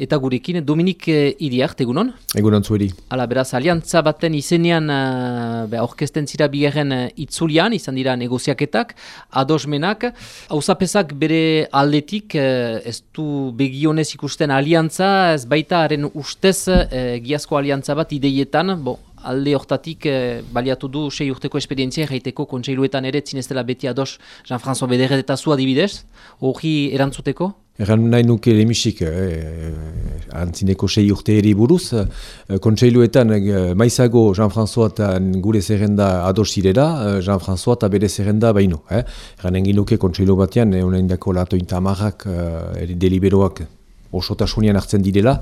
eta gurekin Dominik eh, Iriart, egunon? Egunon zuheri. Hala, beraz, aliantza baten izenean uh, orkesten zira bigarren uh, itzulian, izan dira negoziaketak, adosmenak, hauzapesak bere aldetik, uh, ez du begionez ikusten aliantza, ez baita haren ustez uh, giazko aliantza bat ideietan, bo, alde hortatik baliatu du sei urteko esperientzia jaiteko kontseiluetan ere zineztela beti ados Jean-François Bederet eta zu adibidez, hori erantzuteko? Egan nahi nuke lemisik, eh, antzineko sei urte eri buruz, eh, kontseiluetan eh, maizago Jean-François eta gure zerrenda adosirera, eh, Jean-François eta bere zerrenda baino. Eh. Egan engin nuke kontseilu batean, eh, unain dako latointa amarrak, eh, deliberoak osotasunean hartzen direla,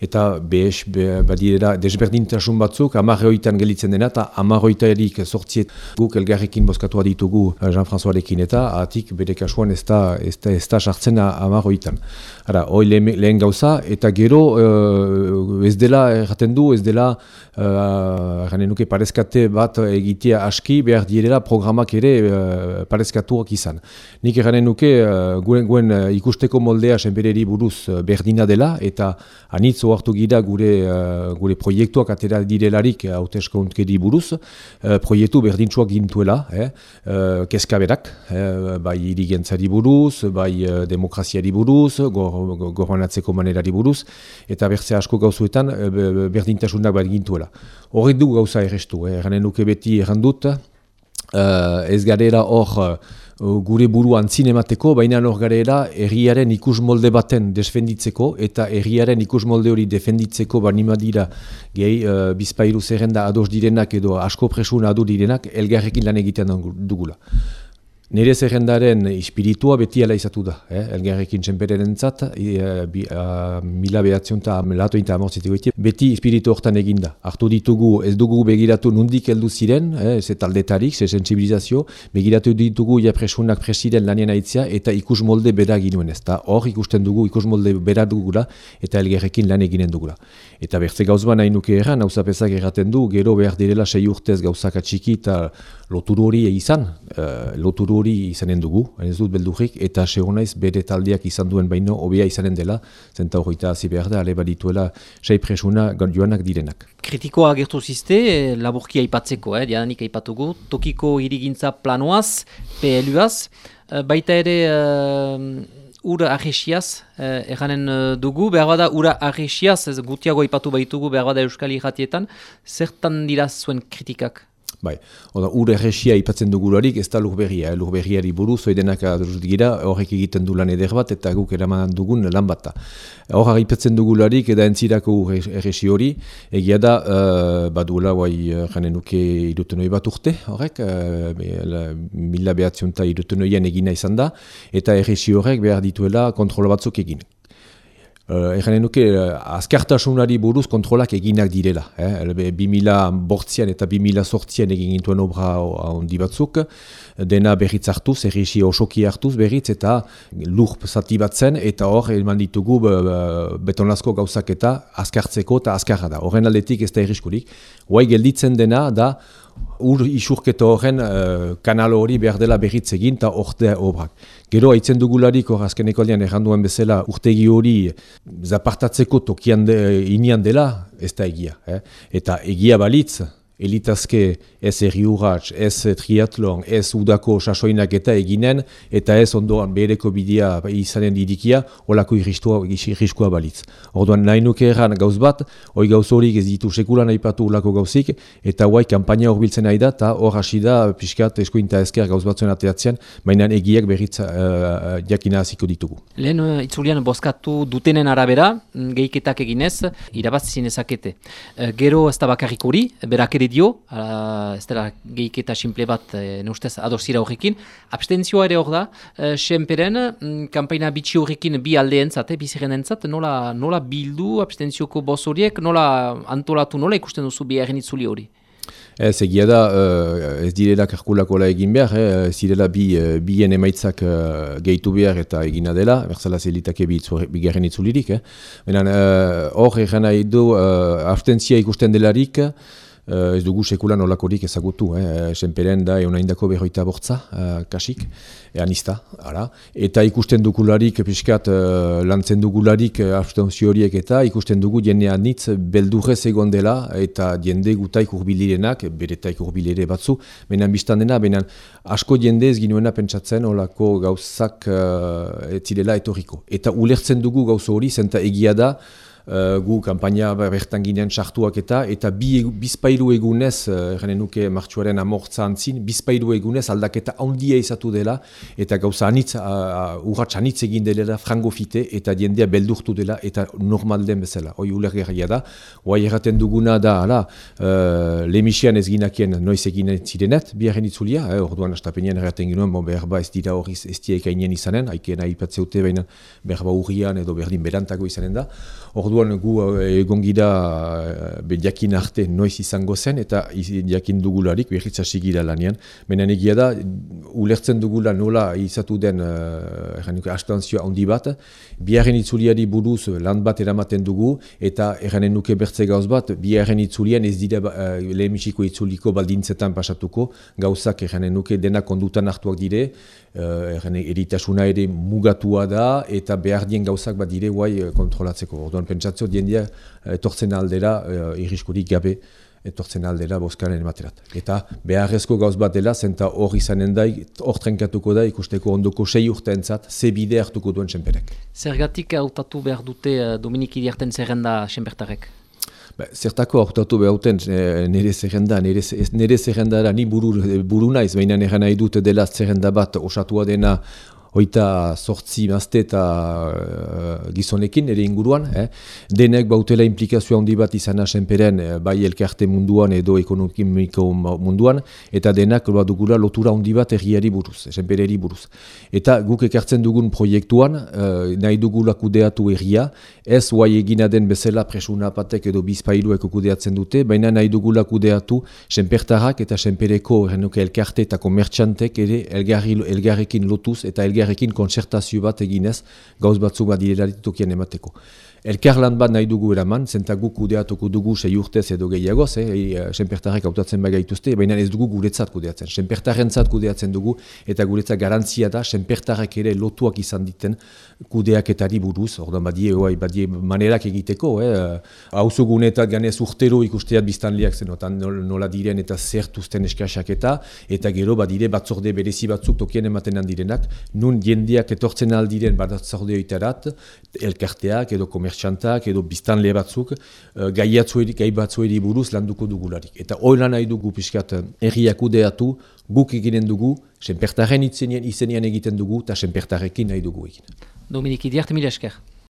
eta behes, be, badirela desberdintasun batzuk, amarroitan gelitzen dena, eta amarroita erik sortziet guk elgarrekin bozkatua ditugu eh, Jean-François eta atik bere kasuan ez da, ez da, ez da sartzen amarroitan. Ara, hoi lehen, gauza, eta gero uh, ez dela, erraten du, ez dela, uh, nuke parezkate bat egitea aski, behar direla programak ere parezkatuak izan. Nik erranen nuke, guen, guen ikusteko moldea senbereri buruz uh, berdina dela eta anitz oartu gira gure uh, gure proiektuak atera direlarik hautesko untkedi buruz uh, proiektu berdintzuak gintuela eh? uh, keskaberak eh? bai irigentzari buruz bai uh, demokraziari buruz gorronatzeko go, manerari buruz eta bertze asko gauzuetan uh, berdintasunak bat gintuela horret du gauza errestu eh? eranen nuke beti errandut uh, ez garera hor gure buruan zinemateko, baina hor garera erriaren ikus molde baten desfenditzeko eta erriaren ikus molde hori defenditzeko banima dira gehi uh, bizpairu zerrenda ados direnak edo asko presuna adu direnak elgarrekin lan egiten dugula. Nire zerrendaren espiritua beti ala izatu da, eh? elgarrekin txemperen zat, e, uh, mila behatzion eta latu eta beti espiritu hortan eginda. Artu ditugu, ez dugu begiratu nundik heldu ziren, eh? ez taldetarik, ze sensibilizazio, begiratu ditugu ja presunak presiren lanien aitzia, eta ikus molde bera ginuen ez da. Hor ikusten dugu ikus molde bera dugula, eta elgarrekin lan eginen dugula. Eta bertze gauzba nahi nuke erran, hau erraten du, gero behar direla sei urtez gauzak atxiki eta loturu hori izan, uh, loturu hori izanen dugu, ez dut beldurrik, eta segonaiz bere taldeak izan duen baino, obea izanen dela, zenta horreita hazi behar da, ale badituela, sei presuna joanak direnak. Kritikoa agertu ziste, laburki aipatzeko, eh, diadanik aipatugu, tokiko hirigintza planoaz, PLUaz, eh, baita ere... Uh, ura arresiaz, eh, eranen dugu, behar bada ura arresiaz, ez gutiago ipatu baitugu, behar bada euskali jatietan, zertan dira zuen kritikak? Bai, oda, ur erresia ipatzen dugularik, ez da lur berria, eh? lur berriari buruz, oidenak gira, horrek egiten du lan eder bat, eta guk eraman dugun lan bat. Horra ipatzen dugularik, eda entzirako ur erresi hori, egia da, uh, badula, guai, uh, janen nuke irutenoi bat urte, horrek, uh, mila behatzion eta irutunoian egina izan da, eta erresi horrek behar dituela kontrola batzuk egin. Uh, Egan nuke, uh, azkartasunari buruz kontrolak eginak direla. Eh? 2000 bortzian eta 2000 sortzian egin gintuen obra handi batzuk, dena berriz hartuz, errisi osoki hartuz berriz, eta lur zati bat zen, eta hor, elman ditugu betonazko gauzak eta azkartzeko eta azkarra da. Horren aldetik ez da erriskurik. Hoai gelditzen dena da, ur isurketo horren uh, kanal hori behar dela berriz egin eta orte obrak. Gero haitzen dugularik hor azkeneko aldean erranduan bezala urtegi hori zapartatzeko tokian de, inian dela ez da egia. Eh? Eta egia balitz, elitazke ez erri urratx, ez triatlon, ez udako sasoinak eta eginen, eta ez ondoan bereko bidea izanen didikia, olako irriskua balitz. Orduan nahi nuke erran gauz bat, hoi gauz horik ez ditu sekulan aipatu ulako gauzik, eta huai kampaina hor biltzen nahi da, eta hor hasi da, piskat eskuinta ezker gauz batzuen ateatzen, mainan egiak berriz uh, jakina hasiko ditugu. Lehen uh, itzulian bozkatu dutenen arabera, gehiketak eginez, irabazien ezakete. Uh, gero ez da bakarrik hori, berak ere dio, uh, ez dela gehiketa simple bat e, neustez adorzira horrekin. Abstentzioa ere hor da, e, senperen, mm, kampaina bitxi horrekin bi aldeen zate, biziren entzat, nola, nola bildu abstentzioko boz horiek, nola antolatu, nola ikusten duzu bi itzuli hori? Ez egia da, ez direla karkulakola egin behar, eh, ez direla bi, bien emaitzak gehitu behar eta egina dela, berzala zelitake bi, bi itzulirik. Eh. Hor, uh, egin nahi du, abstentzia ikusten delarik, Uh, ez dugu sekulan olakorik ezagutu, eh? senperen da egon haindako berroita bortza, uh, kasik, ean izta, ara. Eta ikusten dugularik, piskat, uh, lantzen dugularik uh, horiek eta ikusten dugu jende anitz beldurrez egon dela eta jende gutaik urbilirenak, bere taik urbilire batzu, benan biztan dena, benan asko jende ez ginuena pentsatzen olako gauzak uh, etzirela etorriko. Eta ulertzen dugu gauzo hori, zenta egia da, uh, gu kampaina bertan ginen sartuak eta eta bi, bizpailu egunez, uh, nuke martxuaren amortza antzin, bizpailu egunez aldaketa handia izatu dela eta gauza anitz, uh, urratx anitz egin dela frango fite eta jendea beldurtu dela eta normal den bezala. Hoi ulergerria da, hoa erraten duguna da, ala, uh, lemisian ez ginakien noiz egin zirenet, biharren itzulia, eh, orduan astapenean erraten ginoen, bon, berba ez dira hori ez diekainen izanen, haikeen aipatzeute baina berba urrian edo berdin berantago izanen da. Orduan orduan gu eh, egon gira eh, jakin arte noiz izango zen eta jakin dugularik behitza gira lanean. Benen egia da, ulertzen dugula nola izatu den uh, astanzioa handi bat, biharren itzuliari buruz lan bat eramaten dugu eta erranen nuke bertze gauz bat, biharren itzulian ez dira uh, lehemisiko itzuliko baldintzetan pasatuko, gauzak erranen nuke dena kondutan hartuak dire, uh, eritasuna ere mugatua da eta behar dien gauzak bat dire guai kontrolatzeko. Orduan, pentsatzeo diendia eh, etortzen aldera uh, irriskurik gabe etortzen aldera boskaren ematerat. Eta beharrezko gauz bat dela, zenta hor izanen da, hor trenkatuko da, ikusteko ondoko sei urte entzat, ze bide hartuko duen senperek. Zergatik hautatu behar dute Dominik Iriarten zerrenda senpertarek? Ba, zertako hautatu behuten nire zerrenda, nire, nire zerrenda ni buru, buru naiz, baina nire nahi dut dela zerrenda bat osatua dena hoita sortzi mazte eta uh, gizonekin, ere inguruan. Eh? Denek bautela implikazioa handi bat izan asenperen eh, bai elkarte munduan edo ekonomiko munduan, eta denak bat dugula lotura handi bat erriari buruz, esenpereri buruz. Eta guk ekartzen dugun proiektuan, uh, nahi dugula kudeatu erria, ez guai egina den bezala presuna patek edo bizpailuek kudeatzen dute, baina nahi dugula kudeatu senpertarrak eta senpereko elkarte eta komertxantek ere elgarrekin lotuz eta elgar elgarrekin konsertazio bat eginez gauz batzuk bat direlaritokien emateko. Elkarlan bat nahi dugu eraman, zenta guk kudeatuko dugu sei urtez edo gehiagoz, eh, eh, senpertarrek hautatzen bai gaituzte, baina ez dugu guretzat kudeatzen. Senpertarren kudeatzen dugu, eta guretzat garantzia da, senpertarrek ere lotuak izan diten kudeaketari buruz, ordan badie, oai, badie manerak egiteko, eh, hauzo gunetat ganez urtero ikusteat biztanliak zenotan nola diren eta zertuzten eskasak eta, eta gero badire batzorde berezi batzuk tokien ematen handirenak, nun jendeak etortzen aldiren batzorde oitarat, elkarteak edo komer komertxantak edo biztanle batzuk uh, gai batzueri buruz landuko dugularik. Eta hori lan nahi dugu pixkat eh, erriak udeatu, guk eginen dugu, senpertaren izenean egiten dugu eta senpertarekin nahi dugu egin. Dominik, idiarte mila esker.